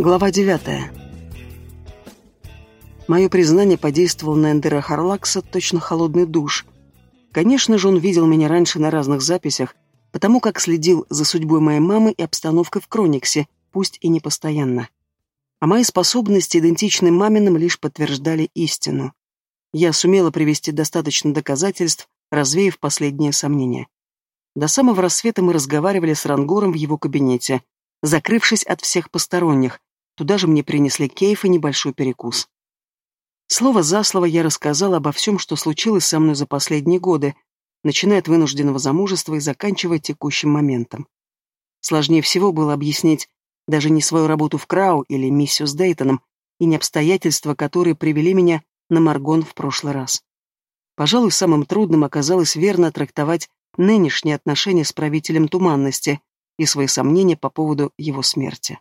Глава девятая. Мое признание подействовало на Эндера Харлакса точно холодный душ. Конечно же, он видел меня раньше на разных записях, потому как следил за судьбой моей мамы и обстановкой в Крониксе, пусть и не постоянно. А мои способности, идентичны маминым, лишь подтверждали истину. Я сумела привести достаточно доказательств, развеяв последние сомнения. До самого рассвета мы разговаривали с Рангором в его кабинете, закрывшись от всех посторонних. Туда же мне принесли кейф и небольшой перекус. Слово за слово я рассказала обо всем, что случилось со мной за последние годы, начиная от вынужденного замужества и заканчивая текущим моментом. Сложнее всего было объяснить даже не свою работу в Крау или миссию с Дейтоном, и не обстоятельства, которые привели меня на Маргон в прошлый раз. Пожалуй, самым трудным оказалось верно трактовать нынешние отношения с правителем Туманности и свои сомнения по поводу его смерти.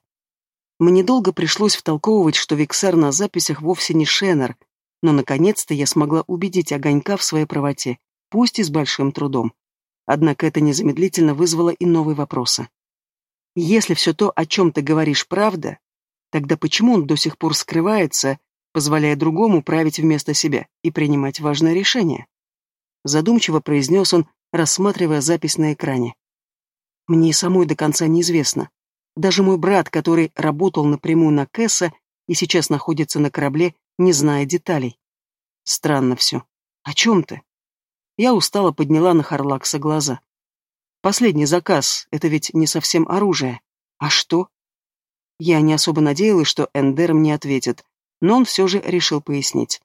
Мне долго пришлось втолковывать, что Виксар на записях вовсе не Шеннер, но наконец-то я смогла убедить Огонька в своей правоте, пусть и с большим трудом. Однако это незамедлительно вызвало и новые вопросы. Если все то, о чем ты говоришь, правда, тогда почему он до сих пор скрывается, позволяя другому править вместо себя и принимать важное решение? Задумчиво произнес он, рассматривая запись на экране. Мне и самой до конца неизвестно. Даже мой брат, который работал напрямую на Кэса и сейчас находится на корабле, не зная деталей. Странно все. О чем ты? Я устало подняла на Харлакса глаза. Последний заказ — это ведь не совсем оружие. А что? Я не особо надеялась, что Эндер мне ответит, но он все же решил пояснить.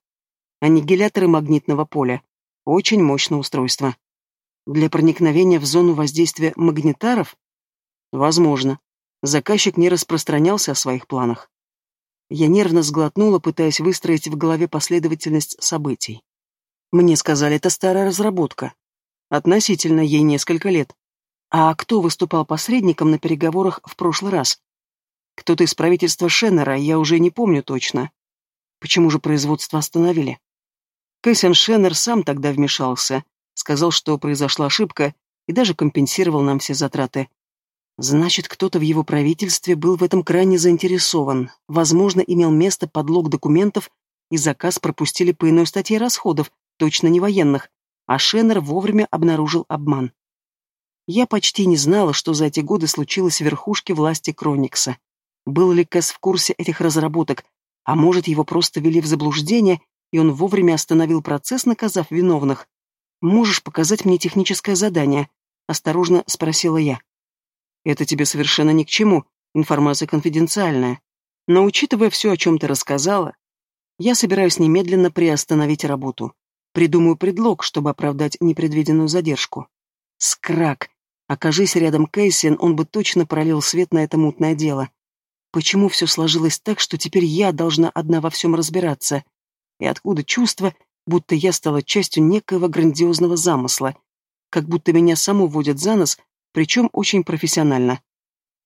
Аннигиляторы магнитного поля. Очень мощное устройство. Для проникновения в зону воздействия магнитаров? Возможно. Заказчик не распространялся о своих планах. Я нервно сглотнула, пытаясь выстроить в голове последовательность событий. Мне сказали, это старая разработка. Относительно ей несколько лет. А кто выступал посредником на переговорах в прошлый раз? Кто-то из правительства Шеннера, я уже не помню точно. Почему же производство остановили? Кэссин Шеннер сам тогда вмешался, сказал, что произошла ошибка, и даже компенсировал нам все затраты. Значит, кто-то в его правительстве был в этом крайне заинтересован, возможно, имел место подлог документов, и заказ пропустили по иной статье расходов, точно не военных, а Шеннер вовремя обнаружил обман. Я почти не знала, что за эти годы случилось в верхушке власти Кроникса. Был ли Кэс в курсе этих разработок, а может, его просто вели в заблуждение, и он вовремя остановил процесс, наказав виновных? «Можешь показать мне техническое задание?» — осторожно спросила я. «Это тебе совершенно ни к чему, информация конфиденциальная. Но учитывая все, о чем ты рассказала, я собираюсь немедленно приостановить работу. Придумаю предлог, чтобы оправдать непредвиденную задержку. Скрак. Окажись рядом Кейсин, он бы точно пролил свет на это мутное дело. Почему все сложилось так, что теперь я должна одна во всем разбираться? И откуда чувство, будто я стала частью некоего грандиозного замысла, как будто меня саму водят за нос, причем очень профессионально.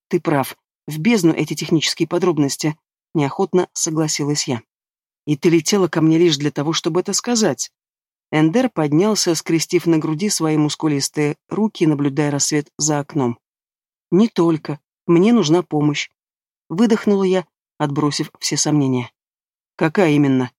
Ты прав, в бездну эти технические подробности, неохотно согласилась я. И ты летела ко мне лишь для того, чтобы это сказать. Эндер поднялся, скрестив на груди свои мускулистые руки, наблюдая рассвет за окном. «Не только. Мне нужна помощь». Выдохнула я, отбросив все сомнения. «Какая именно?»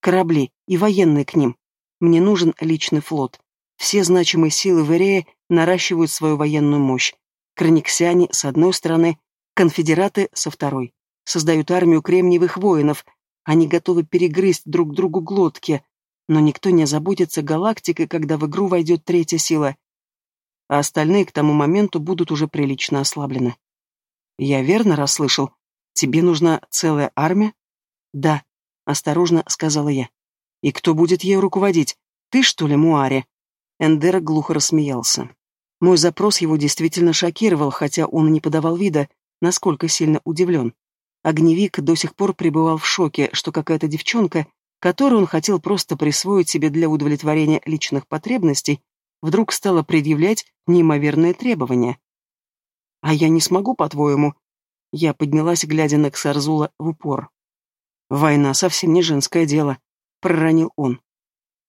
«Корабли и военные к ним. Мне нужен личный флот. Все значимые силы в Эрее наращивают свою военную мощь. Краниксиане с одной стороны, конфедераты со второй. Создают армию кремниевых воинов. Они готовы перегрызть друг другу глотки, но никто не озаботится галактикой, когда в игру войдет третья сила, а остальные к тому моменту будут уже прилично ослаблены. Я верно расслышал? Тебе нужна целая армия? Да, осторожно сказала я. И кто будет ею руководить? Ты, что ли, Муари? Эндера глухо рассмеялся. Мой запрос его действительно шокировал, хотя он и не подавал вида, насколько сильно удивлен. Огневик до сих пор пребывал в шоке, что какая-то девчонка которую он хотел просто присвоить себе для удовлетворения личных потребностей, вдруг стала предъявлять неимоверные требования. «А я не смогу, по-твоему?» Я поднялась, глядя на Ксарзула в упор. «Война совсем не женское дело», — проронил он.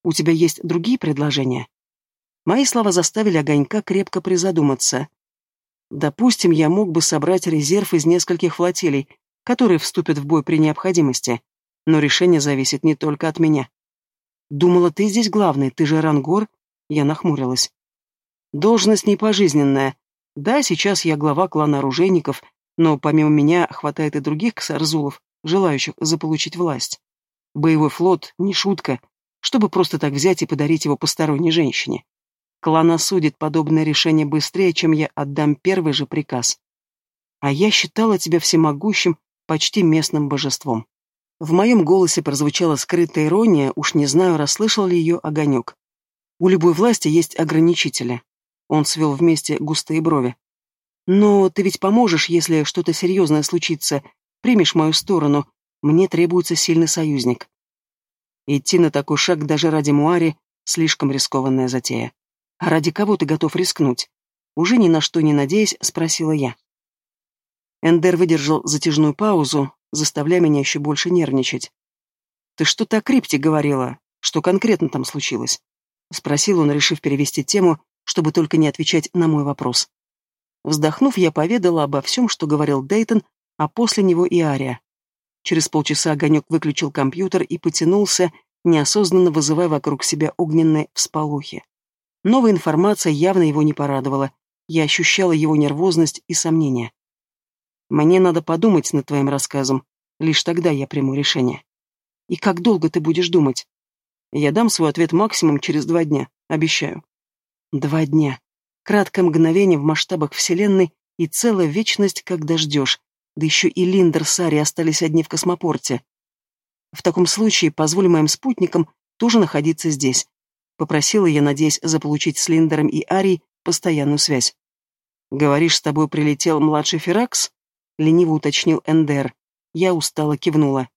«У тебя есть другие предложения?» Мои слова заставили Огонька крепко призадуматься. «Допустим, я мог бы собрать резерв из нескольких флотилий, которые вступят в бой при необходимости. Но решение зависит не только от меня. Думала, ты здесь главный, ты же Рангор? Я нахмурилась. Должность не пожизненная. Да, сейчас я глава клана оружейников, но помимо меня хватает и других ксарзулов, желающих заполучить власть. Боевой флот — не шутка, чтобы просто так взять и подарить его посторонней женщине. Клан осудит подобное решение быстрее, чем я отдам первый же приказ. А я считала тебя всемогущим, почти местным божеством. В моем голосе прозвучала скрытая ирония, уж не знаю, расслышал ли ее огонек. У любой власти есть ограничители. Он свел вместе густые брови. Но ты ведь поможешь, если что-то серьезное случится, примешь мою сторону, мне требуется сильный союзник. Идти на такой шаг даже ради Муари — слишком рискованная затея. А ради кого ты готов рискнуть? Уже ни на что не надеясь, спросила я. Эндер выдержал затяжную паузу, заставляя меня еще больше нервничать. «Ты что-то о крипте говорила. Что конкретно там случилось?» Спросил он, решив перевести тему, чтобы только не отвечать на мой вопрос. Вздохнув, я поведала обо всем, что говорил Дейтон, а после него и Ария. Через полчаса огонек выключил компьютер и потянулся, неосознанно вызывая вокруг себя огненные всполохи. Новая информация явно его не порадовала. Я ощущала его нервозность и сомнения. Мне надо подумать над твоим рассказом. Лишь тогда я приму решение. И как долго ты будешь думать? Я дам свой ответ максимум через два дня, обещаю. Два дня. Краткое мгновение в масштабах Вселенной и целая вечность, когда ждешь. Да еще и Линдер с Ари остались одни в космопорте. В таком случае позволь моим спутникам тоже находиться здесь. Попросила я, надеясь заполучить с Линдером и Ари постоянную связь. Говоришь, с тобой прилетел младший Феракс? — лениво уточнил Эндер. Я устало кивнула.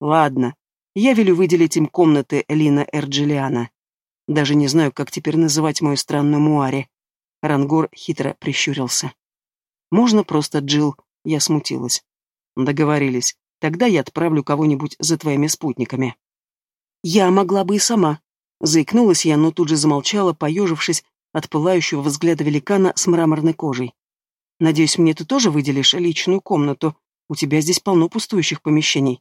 «Ладно, я велю выделить им комнаты Лина Эрджилиана. Даже не знаю, как теперь называть мою странную Муари». Рангор хитро прищурился. «Можно просто Джил. я смутилась. «Договорились. Тогда я отправлю кого-нибудь за твоими спутниками». «Я могла бы и сама», — заикнулась я, но тут же замолчала, поежившись от пылающего взгляда великана с мраморной кожей. Надеюсь, мне ты тоже выделишь личную комнату. У тебя здесь полно пустующих помещений.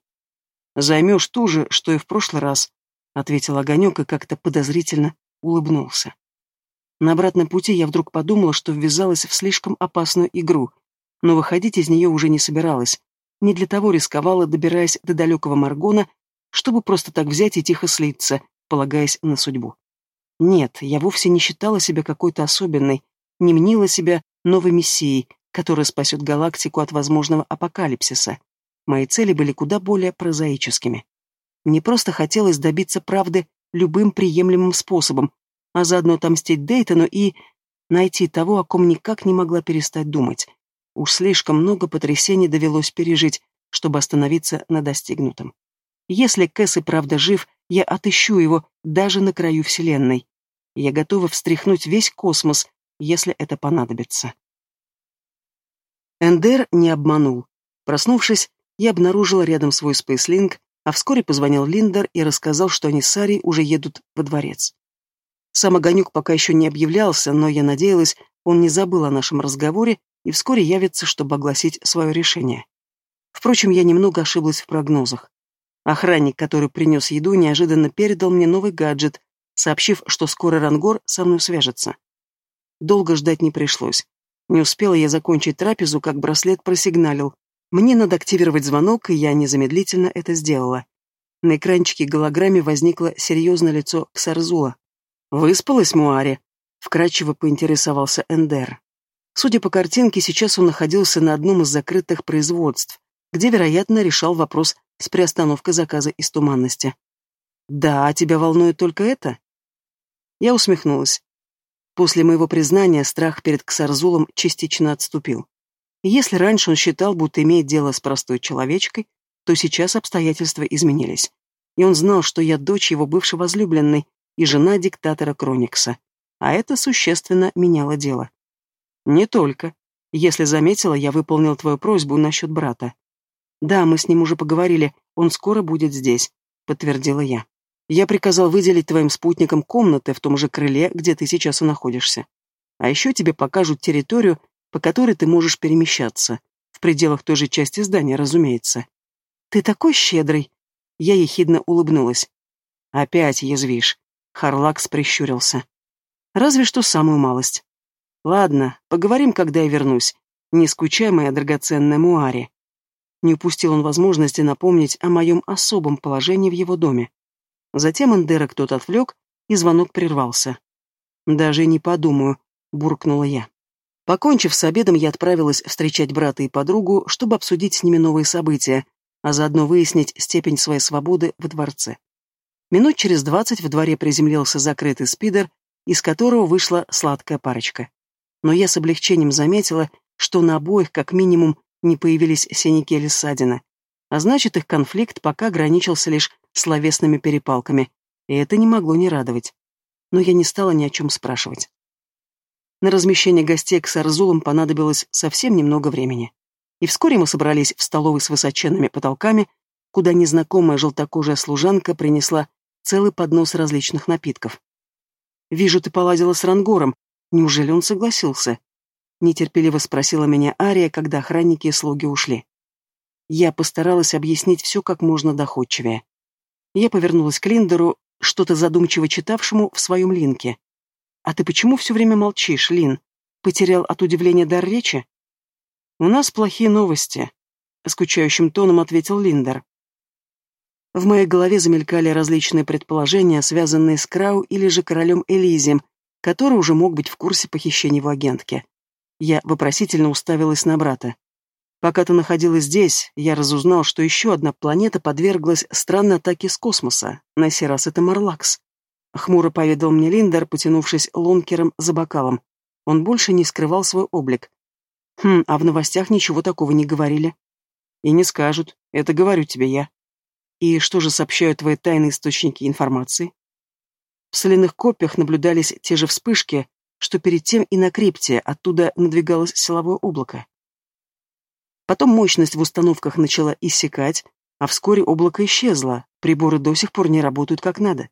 Займешь ту же, что и в прошлый раз, — ответил Огонек и как-то подозрительно улыбнулся. На обратном пути я вдруг подумала, что ввязалась в слишком опасную игру, но выходить из нее уже не собиралась. Не для того рисковала, добираясь до далекого Маргона, чтобы просто так взять и тихо слиться, полагаясь на судьбу. Нет, я вовсе не считала себя какой-то особенной, не мнила себя новой мессией, которая спасет галактику от возможного апокалипсиса. Мои цели были куда более прозаическими. Мне просто хотелось добиться правды любым приемлемым способом, а заодно отомстить Дейтону и найти того, о ком никак не могла перестать думать. Уж слишком много потрясений довелось пережить, чтобы остановиться на достигнутом. Если Кэс и правда жив, я отыщу его даже на краю Вселенной. Я готова встряхнуть весь космос, если это понадобится. Эндер не обманул. Проснувшись, я обнаружила рядом свой спейслинг, а вскоре позвонил Линдер и рассказал, что они с Ари уже едут во дворец. Сам Огонек пока еще не объявлялся, но я надеялась, он не забыл о нашем разговоре и вскоре явится, чтобы огласить свое решение. Впрочем, я немного ошиблась в прогнозах. Охранник, который принес еду, неожиданно передал мне новый гаджет, сообщив, что скоро Рангор со мной свяжется. Долго ждать не пришлось. Не успела я закончить трапезу, как браслет просигналил. Мне надо активировать звонок, и я незамедлительно это сделала. На экранчике голограмме возникло серьезное лицо Ксарзула. «Выспалась, Муари?» — вкратчиво поинтересовался Эндер. Судя по картинке, сейчас он находился на одном из закрытых производств, где, вероятно, решал вопрос с приостановкой заказа из туманности. «Да, тебя волнует только это?» Я усмехнулась. После моего признания страх перед Ксарзулом частично отступил. если раньше он считал, будто имеет дело с простой человечкой, то сейчас обстоятельства изменились. И он знал, что я дочь его бывшей возлюбленной и жена диктатора Кроникса. А это существенно меняло дело. Не только. Если заметила, я выполнил твою просьбу насчет брата. Да, мы с ним уже поговорили, он скоро будет здесь, подтвердила я. Я приказал выделить твоим спутникам комнаты в том же крыле, где ты сейчас и находишься. А еще тебе покажут территорию, по которой ты можешь перемещаться. В пределах той же части здания, разумеется. «Ты такой щедрый!» Я ехидно улыбнулась. «Опять язвишь!» Харлакс прищурился. «Разве что самую малость. Ладно, поговорим, когда я вернусь. Не скучай, моя драгоценная Муари». Не упустил он возможности напомнить о моем особом положении в его доме. Затем Эндера кто-то отвлек, и звонок прервался. «Даже не подумаю», — буркнула я. Покончив с обедом, я отправилась встречать брата и подругу, чтобы обсудить с ними новые события, а заодно выяснить степень своей свободы в дворце. Минут через двадцать в дворе приземлился закрытый спидер, из которого вышла сладкая парочка. Но я с облегчением заметила, что на обоих, как минимум, не появились синяки или ссадины. А значит, их конфликт пока ограничился лишь словесными перепалками, и это не могло не радовать. Но я не стала ни о чем спрашивать. На размещение гостей к Сарзулам понадобилось совсем немного времени. И вскоре мы собрались в столовой с высоченными потолками, куда незнакомая желтокожая служанка принесла целый поднос различных напитков. «Вижу, ты поладила с Рангором. Неужели он согласился?» Нетерпеливо спросила меня Ария, когда охранники и слуги ушли. Я постаралась объяснить все как можно доходчивее. Я повернулась к Линдеру, что-то задумчиво читавшему в своем линке. «А ты почему все время молчишь, Лин? Потерял от удивления дар речи?» «У нас плохие новости», — скучающим тоном ответил Линдер. В моей голове замелькали различные предположения, связанные с Крау или же королем Элизием, который уже мог быть в курсе похищения его агентки. Я вопросительно уставилась на брата. Пока ты находилась здесь, я разузнал, что еще одна планета подверглась странной атаке с космоса. На сей раз это Марлакс. Хмуро поведал мне Линдер, потянувшись лонкером за бокалом. Он больше не скрывал свой облик. Хм, а в новостях ничего такого не говорили. И не скажут. Это говорю тебе я. И что же сообщают твои тайные источники информации? В соляных копиях наблюдались те же вспышки, что перед тем и на крипте, оттуда надвигалось силовое облако. Потом мощность в установках начала иссякать, а вскоре облако исчезло, приборы до сих пор не работают как надо.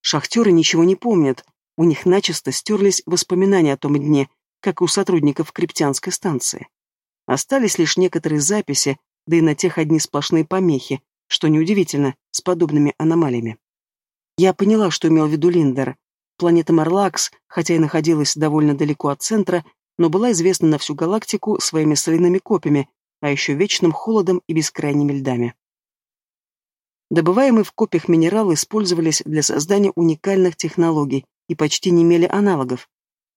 Шахтеры ничего не помнят, у них начисто стерлись воспоминания о том дне, как и у сотрудников криптианской станции. Остались лишь некоторые записи, да и на тех одни сплошные помехи, что неудивительно, с подобными аномалиями. Я поняла, что имел в виду Линдер. Планета Марлакс, хотя и находилась довольно далеко от центра, но была известна на всю галактику своими соляными копьями, а еще вечным холодом и бескрайними льдами. Добываемые в копиях минералы использовались для создания уникальных технологий и почти не имели аналогов.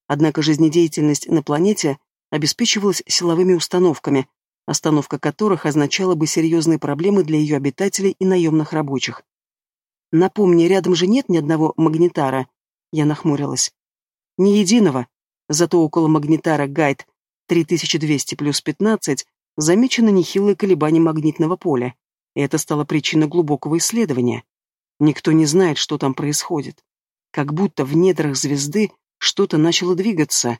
Однако жизнедеятельность на планете обеспечивалась силовыми установками, остановка которых означала бы серьезные проблемы для ее обитателей и наемных рабочих. Напомни, рядом же нет ни одного магнитара. Я нахмурилась. Ни единого. Зато около магнитара Гайд 3200 плюс 15 замечено нехилое колебание магнитного поля, это стало причиной глубокого исследования. Никто не знает, что там происходит. Как будто в недрах звезды что-то начало двигаться.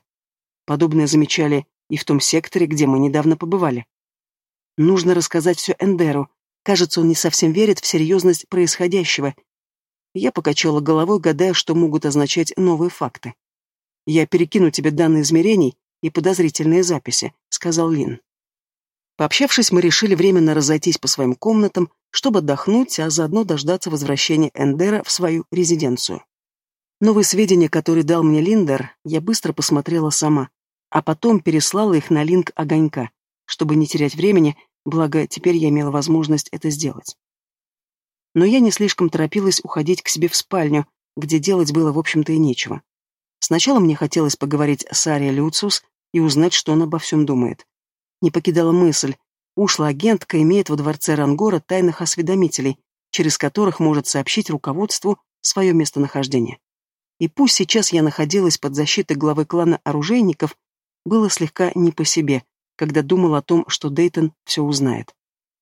Подобное замечали и в том секторе, где мы недавно побывали. Нужно рассказать все Эндеру. Кажется, он не совсем верит в серьезность происходящего. Я покачала головой, гадая, что могут означать новые факты. «Я перекину тебе данные измерений и подозрительные записи», — сказал Лин. Пообщавшись, мы решили временно разойтись по своим комнатам, чтобы отдохнуть, а заодно дождаться возвращения Эндера в свою резиденцию. Новые сведения, которые дал мне Линдер, я быстро посмотрела сама, а потом переслала их на линк огонька, чтобы не терять времени, благо теперь я имела возможность это сделать. Но я не слишком торопилась уходить к себе в спальню, где делать было, в общем-то, и нечего. Сначала мне хотелось поговорить с Арией Люциус и узнать, что он обо всем думает не покидала мысль. Ушла агентка имеет во дворце Рангора тайных осведомителей, через которых может сообщить руководству свое местонахождение. И пусть сейчас я находилась под защитой главы клана оружейников, было слегка не по себе, когда думал о том, что Дейтон все узнает.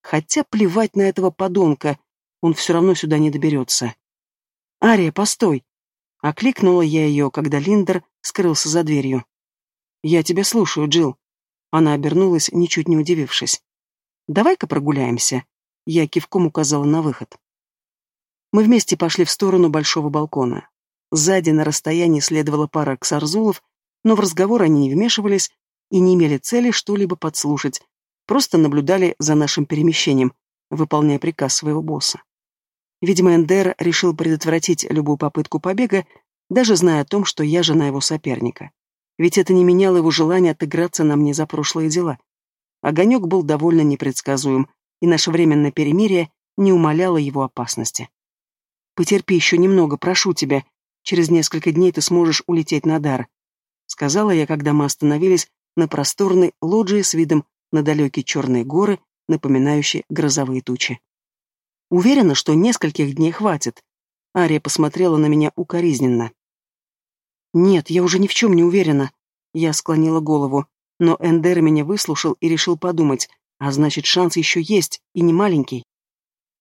Хотя плевать на этого подонка, он все равно сюда не доберется. «Ария, постой!» Окликнула я ее, когда Линдер скрылся за дверью. «Я тебя слушаю, Джилл», она обернулась, ничуть не удивившись. «Давай-ка прогуляемся», — я кивком указала на выход. Мы вместе пошли в сторону большого балкона. Сзади на расстоянии следовала пара ксарзулов, но в разговор они не вмешивались и не имели цели что-либо подслушать, просто наблюдали за нашим перемещением, выполняя приказ своего босса. Видимо, Эндер решил предотвратить любую попытку побега, даже зная о том, что я жена его соперника. Ведь это не меняло его желания отыграться на мне за прошлые дела. Огонек был довольно непредсказуем, и наше временное перемирие не умаляло его опасности. «Потерпи еще немного, прошу тебя. Через несколько дней ты сможешь улететь на дар», — сказала я, когда мы остановились на просторной лоджии с видом на далекие черные горы, напоминающие грозовые тучи. Уверена, что нескольких дней хватит. Ария посмотрела на меня укоризненно. Нет, я уже ни в чем не уверена. Я склонила голову, но Эндер меня выслушал и решил подумать, а значит, шанс еще есть, и не маленький.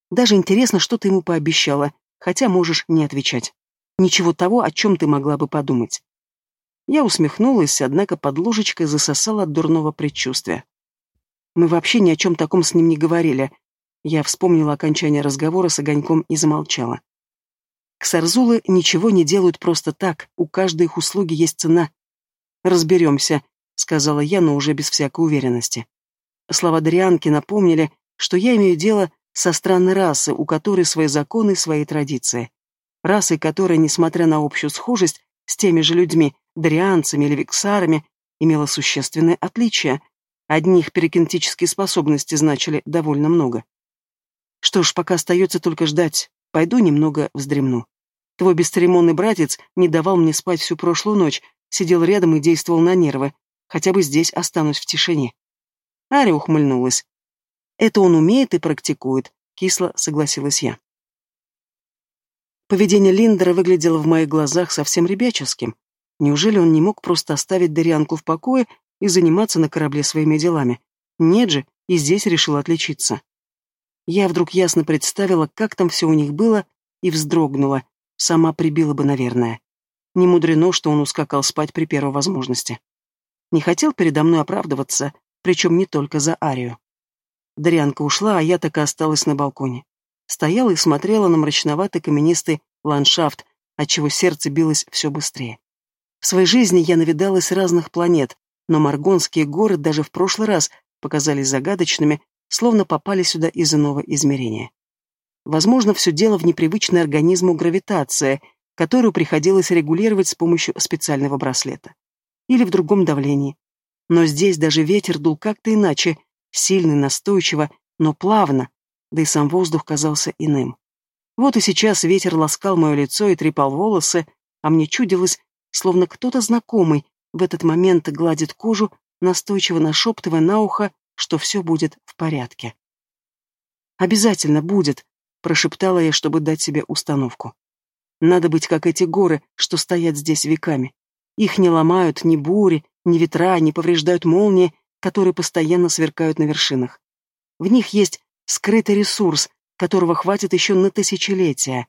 Даже интересно, что ты ему пообещала, хотя можешь не отвечать. Ничего того, о чем ты могла бы подумать. Я усмехнулась, однако под ложечкой засосала от дурного предчувствия. Мы вообще ни о чем таком с ним не говорили. Я вспомнила окончание разговора с огоньком и замолчала. Ксарзулы ничего не делают просто так, у каждой их услуги есть цена. «Разберемся», — сказала я, но уже без всякой уверенности. Слова Дрианки напомнили, что я имею дело со странной расой, у которой свои законы свои традиции. Расы, которая, несмотря на общую схожесть с теми же людьми, дрианцами или виксарами, имела существенное отличие, Одних перекинетические способности значили довольно много. Что ж, пока остается только ждать. Пойду немного вздремну. Твой бесцеремонный братец не давал мне спать всю прошлую ночь, сидел рядом и действовал на нервы. Хотя бы здесь останусь в тишине. Ария ухмыльнулась. Это он умеет и практикует, кисло согласилась я. Поведение Линдера выглядело в моих глазах совсем ребяческим. Неужели он не мог просто оставить Дарианку в покое и заниматься на корабле своими делами. Нет же, и здесь решил отличиться. Я вдруг ясно представила, как там все у них было, и вздрогнула. Сама прибила бы, наверное. Не мудрено, что он ускакал спать при первой возможности. Не хотел передо мной оправдываться, причем не только за Арию. Дарьянка ушла, а я так и осталась на балконе. Стояла и смотрела на мрачноватый каменистый ландшафт, отчего сердце билось все быстрее. В своей жизни я навидалась разных планет, но Маргонские горы даже в прошлый раз показались загадочными, словно попали сюда из иного измерения. Возможно, все дело в непривычной организму гравитации, которую приходилось регулировать с помощью специального браслета. Или в другом давлении. Но здесь даже ветер дул как-то иначе, сильно, настойчиво, но плавно, да и сам воздух казался иным. Вот и сейчас ветер ласкал мое лицо и трепал волосы, а мне чудилось, словно кто-то знакомый в этот момент гладит кожу, настойчиво нашептывая на ухо, что все будет в порядке. «Обязательно будет», — прошептала я, чтобы дать себе установку. «Надо быть, как эти горы, что стоят здесь веками. Их не ломают ни бури, ни ветра, не повреждают молнии, которые постоянно сверкают на вершинах. В них есть скрытый ресурс, которого хватит еще на тысячелетия.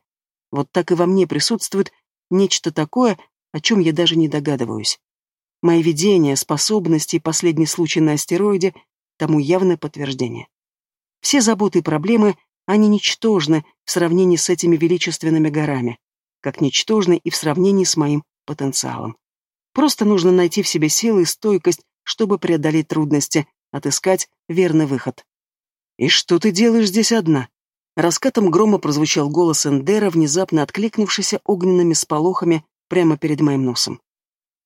Вот так и во мне присутствует нечто такое, о чем я даже не догадываюсь. Мои видения, способности и последний случай на астероиде тому явное подтверждение. Все заботы и проблемы, они ничтожны в сравнении с этими величественными горами, как ничтожны и в сравнении с моим потенциалом. Просто нужно найти в себе силы и стойкость, чтобы преодолеть трудности, отыскать верный выход. «И что ты делаешь здесь одна?» Раскатом грома прозвучал голос Эндера, внезапно откликнувшийся огненными сполохами прямо перед моим носом.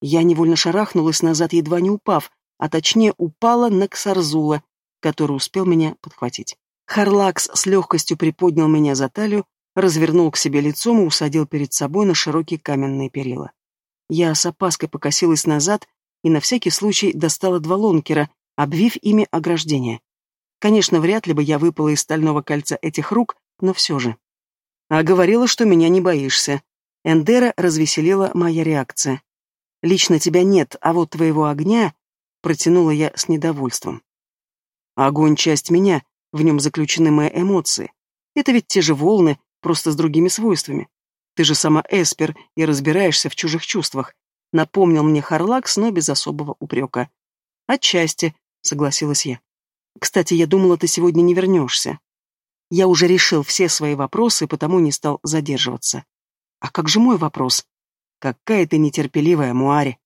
Я невольно шарахнулась назад, едва не упав, а точнее упала на Ксарзула, который успел меня подхватить. Харлакс с легкостью приподнял меня за талию, развернул к себе лицом и усадил перед собой на широкие каменные перила. Я с опаской покосилась назад и на всякий случай достала два лонкера, обвив ими ограждение. Конечно, вряд ли бы я выпала из стального кольца этих рук, но все же. А говорила, что меня не боишься. Эндера развеселила моя реакция. Лично тебя нет, а вот твоего огня...» Протянула я с недовольством. «Огонь — часть меня, в нем заключены мои эмоции. Это ведь те же волны, просто с другими свойствами. Ты же сама Эспер и разбираешься в чужих чувствах», напомнил мне Харлакс, но без особого упрека. «Отчасти», — согласилась я. «Кстати, я думала, ты сегодня не вернешься. Я уже решил все свои вопросы, потому не стал задерживаться. А как же мой вопрос? Какая ты нетерпеливая, Муари.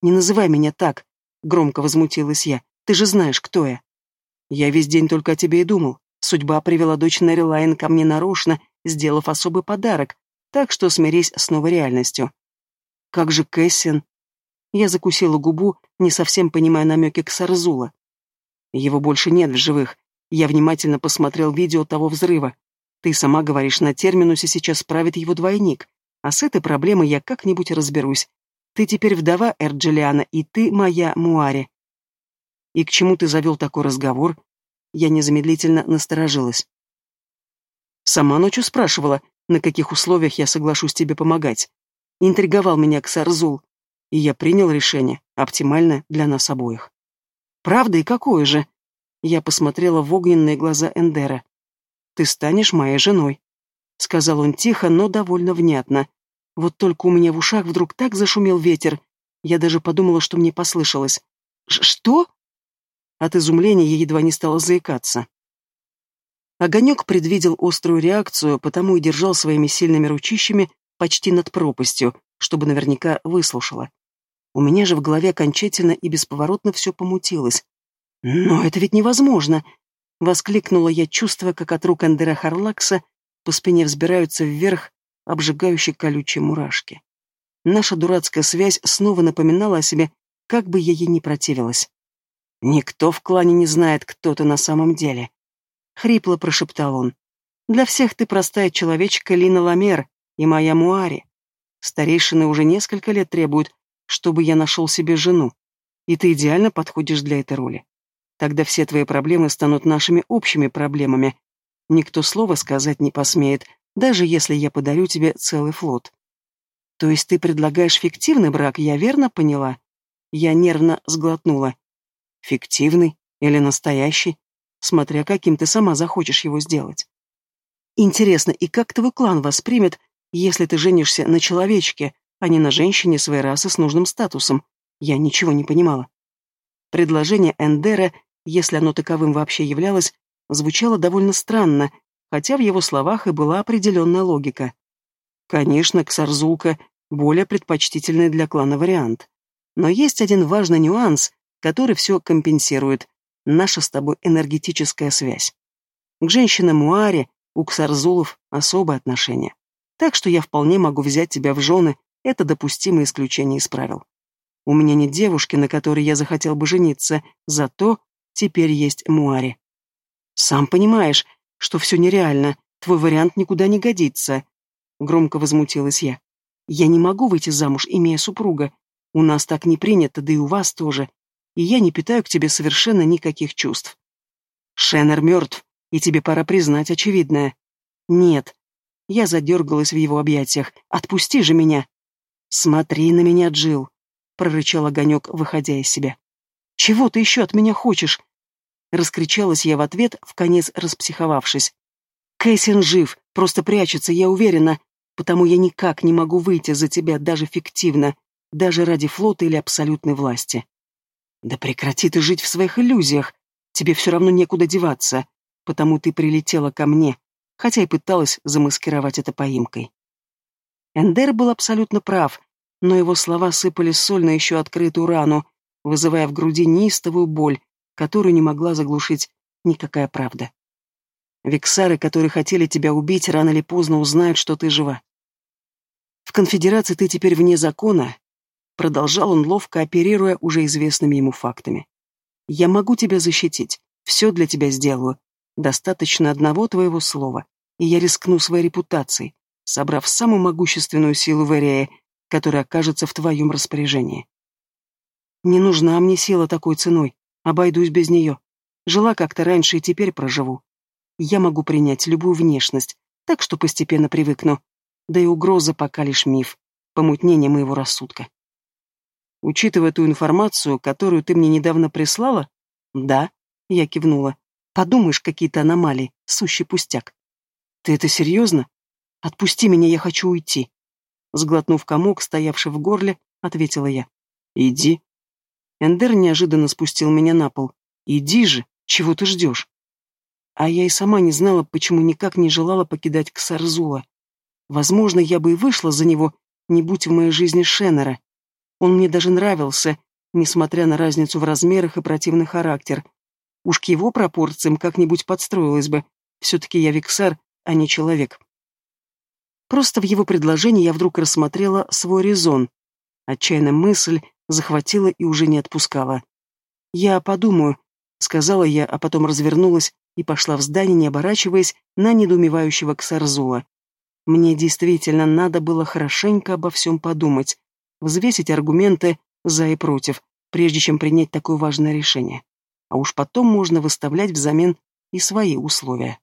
Не называй меня так, громко возмутилась я. Ты же знаешь, кто я. Я весь день только о тебе и думал. Судьба привела дочь Нерилайн ко мне нарочно, сделав особый подарок, так что смирись с новой реальностью. Как же Кэссин? Я закусила губу, не совсем понимая намеки к Сарзула. Его больше нет в живых. Я внимательно посмотрел видео того взрыва. Ты сама говоришь, на терминусе сейчас правит его двойник. А с этой проблемой я как-нибудь разберусь. Ты теперь вдова Эрджелиана, и ты моя Муари. И к чему ты завел такой разговор? Я незамедлительно насторожилась. Сама ночью спрашивала, на каких условиях я соглашусь тебе помогать. Интриговал меня Ксарзул, и я принял решение, оптимальное для нас обоих. Правда и какое же? Я посмотрела в огненные глаза Эндера. Ты станешь моей женой, сказал он тихо, но довольно внятно. Вот только у меня в ушах вдруг так зашумел ветер, я даже подумала, что мне послышалось. «Что?» От изумления я едва не стала заикаться. Огонек предвидел острую реакцию, потому и держал своими сильными ручищами почти над пропастью, чтобы наверняка выслушала. У меня же в голове окончательно и бесповоротно все помутилось. «Но это ведь невозможно!» — воскликнула я, чувствуя, как от рук Андера Харлакса по спине взбираются вверх обжигающие колючие мурашки. Наша дурацкая связь снова напоминала о себе, как бы я ей не противилась. «Никто в клане не знает, кто ты на самом деле», — хрипло прошептал он. «Для всех ты простая человечка Лина Ламер и моя Муари. Старейшины уже несколько лет требуют, чтобы я нашел себе жену, и ты идеально подходишь для этой роли. Тогда все твои проблемы станут нашими общими проблемами. Никто слова сказать не посмеет, даже если я подарю тебе целый флот. То есть ты предлагаешь фиктивный брак, я верно поняла? Я нервно сглотнула. Фиктивный или настоящий, смотря каким ты сама захочешь его сделать. Интересно, и как твой клан воспримет, если ты женишься на человечке, а не на женщине своей расы с нужным статусом? Я ничего не понимала. Предложение Эндера, если оно таковым вообще являлось, звучало довольно странно, хотя в его словах и была определенная логика. Конечно, Ксарзулка — более предпочтительный для клана вариант. Но есть один важный нюанс, который все компенсирует. Наша с тобой энергетическая связь. К женщинам Муаре у Ксарзулов особое отношение. Так что я вполне могу взять тебя в жены, это допустимое исключение из правил. У меня нет девушки, на которой я захотел бы жениться, зато теперь есть Муари. Сам понимаешь, что все нереально, твой вариант никуда не годится. Громко возмутилась я. Я не могу выйти замуж, имея супруга. У нас так не принято, да и у вас тоже и я не питаю к тебе совершенно никаких чувств. Шеннер мертв, и тебе пора признать очевидное. Нет. Я задергалась в его объятиях. Отпусти же меня. Смотри на меня, Джил, прорычал огонек, выходя из себя. Чего ты еще от меня хочешь? Раскричалась я в ответ, в конец распсиховавшись. Кэссин жив, просто прячется, я уверена, потому я никак не могу выйти за тебя даже фиктивно, даже ради флота или абсолютной власти. Да прекрати ты жить в своих иллюзиях. Тебе все равно некуда деваться, потому ты прилетела ко мне, хотя и пыталась замаскировать это поимкой. Эндер был абсолютно прав, но его слова сыпали соль на еще открытую рану, вызывая в груди неистовую боль, которую не могла заглушить никакая правда. Виксары, которые хотели тебя убить, рано или поздно узнают, что ты жива. В конфедерации ты теперь вне закона, Продолжал он, ловко оперируя уже известными ему фактами. «Я могу тебя защитить. Все для тебя сделаю. Достаточно одного твоего слова, и я рискну своей репутацией, собрав самую могущественную силу в Эрее, которая окажется в твоем распоряжении. Не нужна мне сила такой ценой, обойдусь без нее. Жила как-то раньше и теперь проживу. Я могу принять любую внешность, так что постепенно привыкну. Да и угроза пока лишь миф, помутнение моего рассудка. Учитывая ту информацию, которую ты мне недавно прислала? Да, я кивнула. Подумаешь, какие-то аномалии, сущий пустяк. Ты это серьезно? Отпусти меня, я хочу уйти. Сглотнув комок, стоявший в горле, ответила я. Иди. Эндер неожиданно спустил меня на пол. Иди же, чего ты ждешь? А я и сама не знала, почему никак не желала покидать Ксарзула. Возможно, я бы и вышла за него, не будь в моей жизни Шеннера. Он мне даже нравился, несмотря на разницу в размерах и противный характер. Уж к его пропорциям как-нибудь подстроилась бы. Все-таки я виксар, а не человек. Просто в его предложении я вдруг рассмотрела свой резон. Отчаянная мысль захватила и уже не отпускала. «Я подумаю», — сказала я, а потом развернулась и пошла в здание, не оборачиваясь на недоумевающего Ксарзула. Мне действительно надо было хорошенько обо всем подумать, взвесить аргументы за и против, прежде чем принять такое важное решение. А уж потом можно выставлять взамен и свои условия.